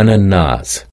أنا الناس.